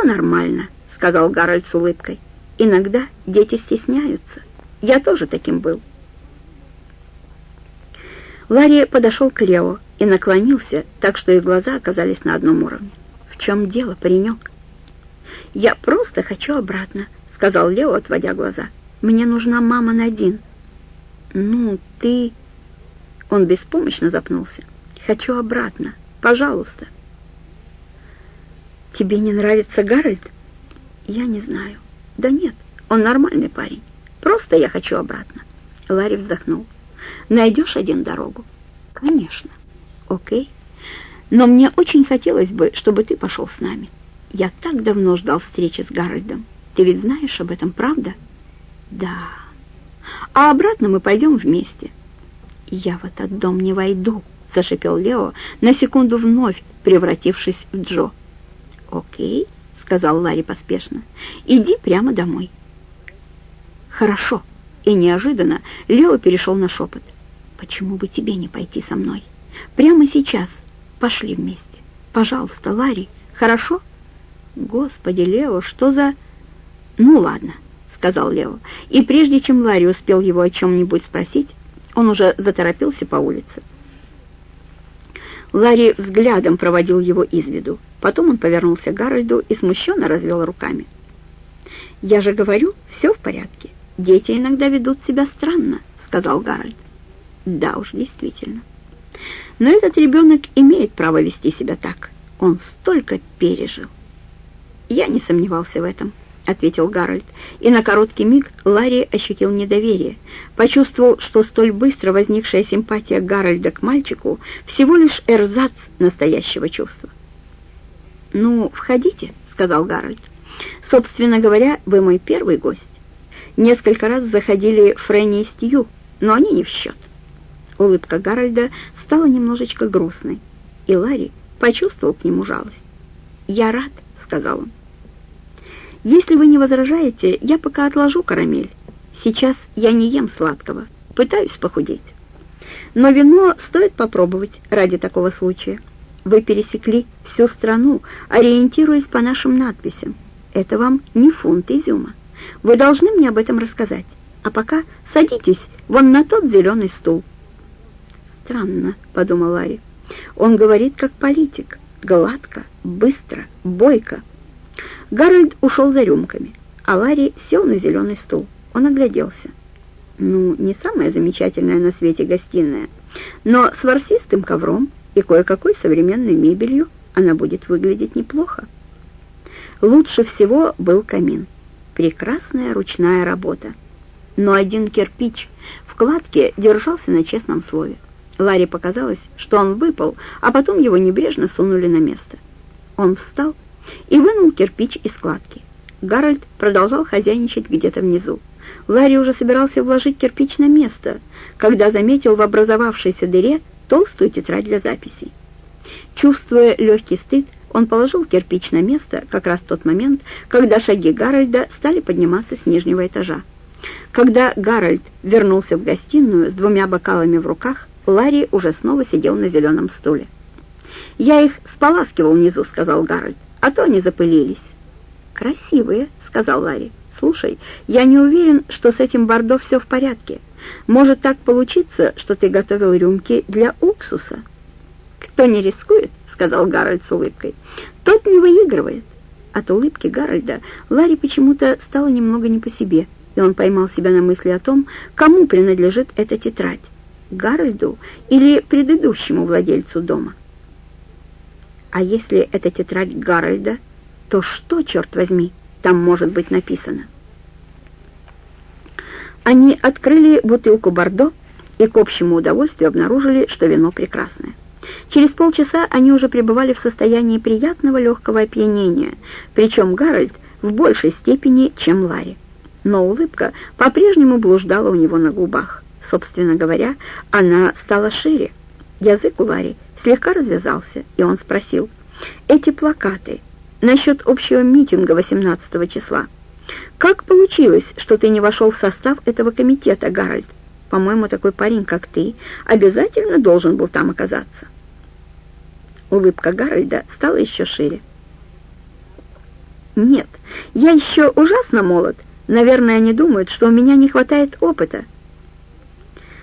«Все нормально», — сказал Гарольд с улыбкой. «Иногда дети стесняются. Я тоже таким был». Ларри подошел к Лео и наклонился, так что их глаза оказались на одном уровне. «В чем дело, паренек?» «Я просто хочу обратно», — сказал Лео, отводя глаза. «Мне нужна мама Надин». «Ну, ты...» Он беспомощно запнулся. «Хочу обратно. Пожалуйста». «Тебе не нравится Гарольд?» «Я не знаю». «Да нет, он нормальный парень. Просто я хочу обратно». Ларри вздохнул. Найдешь один дорогу? Конечно. Окей. Но мне очень хотелось бы, чтобы ты пошел с нами. Я так давно ждал встречи с Гарольдом. Ты ведь знаешь об этом, правда? Да. А обратно мы пойдем вместе. Я в этот дом не войду, зашипел Лео, на секунду вновь превратившись в Джо. Окей, сказал Ларри поспешно. Иди прямо домой. Хорошо. И неожиданно Лео перешел на шепот. «Почему бы тебе не пойти со мной? Прямо сейчас. Пошли вместе. Пожалуйста, Ларри, хорошо?» «Господи, Лео, что за...» «Ну ладно», — сказал Лео. И прежде чем Ларри успел его о чем-нибудь спросить, он уже заторопился по улице. Ларри взглядом проводил его из виду. Потом он повернулся к Гарольду и смущенно развел руками. «Я же говорю, все в порядке. «Дети иногда ведут себя странно», — сказал Гарольд. «Да уж, действительно. Но этот ребенок имеет право вести себя так. Он столько пережил». «Я не сомневался в этом», — ответил Гарольд, и на короткий миг Ларри ощутил недоверие, почувствовал, что столь быстро возникшая симпатия Гарольда к мальчику всего лишь эрзац настоящего чувства. «Ну, входите», — сказал Гарольд. «Собственно говоря, вы мой первый гость. Несколько раз заходили Фрэнни и Стью, но они не в счет. Улыбка Гарольда стала немножечко грустной, и Ларри почувствовал к нему жалость. «Я рад», — сказал он. «Если вы не возражаете, я пока отложу карамель. Сейчас я не ем сладкого, пытаюсь похудеть. Но вино стоит попробовать ради такого случая. Вы пересекли всю страну, ориентируясь по нашим надписям. Это вам не фунт изюма. Вы должны мне об этом рассказать. А пока садитесь вон на тот зеленый стул». «Странно», — подумал Ларри. «Он говорит как политик. Гладко, быстро, бойко». Гарольд ушел за рюмками, а Ларри сел на зеленый стул. Он огляделся. Ну, не самая замечательная на свете гостиная, но с ворсистым ковром и кое-какой современной мебелью она будет выглядеть неплохо. Лучше всего был камин. Прекрасная ручная работа. Но один кирпич в кладке держался на честном слове. Ларе показалось, что он выпал, а потом его небрежно сунули на место. Он встал и вынул кирпич из складки. Гарольд продолжал хозяйничать где-то внизу. Ларри уже собирался вложить кирпич на место, когда заметил в образовавшейся дыре толстую тетрадь для записей. Чувствуя легкий стыд, он положил кирпич на место как раз в тот момент, когда шаги Гарольда стали подниматься с нижнего этажа. Когда Гарольд вернулся в гостиную с двумя бокалами в руках, Ларри уже снова сидел на зеленом стуле. «Я их споласкивал внизу», — сказал Гарольд, — «а то они запылились». «Красивые», — сказал Ларри. «Слушай, я не уверен, что с этим бордо все в порядке. Может так получиться, что ты готовил рюмки для уксуса?» «Кто не рискует, сказал Гарольд с улыбкой. «Тот не выигрывает». От улыбки Гарольда Ларри почему-то стало немного не по себе, и он поймал себя на мысли о том, кому принадлежит эта тетрадь — Гарольду или предыдущему владельцу дома. А если это тетрадь Гарольда, то что, черт возьми, там может быть написано? Они открыли бутылку Бордо и к общему удовольствию обнаружили, что вино прекрасное. Через полчаса они уже пребывали в состоянии приятного легкого опьянения, причем Гарольд в большей степени, чем Ларри. Но улыбка по-прежнему блуждала у него на губах. Собственно говоря, она стала шире. Язык у Ларри слегка развязался, и он спросил, «Эти плакаты насчет общего митинга 18 числа. Как получилось, что ты не вошел в состав этого комитета, Гарольд? По-моему, такой парень, как ты, обязательно должен был там оказаться». Улыбка Гарольда стала еще шире. «Нет, я еще ужасно молод. Наверное, они думают, что у меня не хватает опыта»,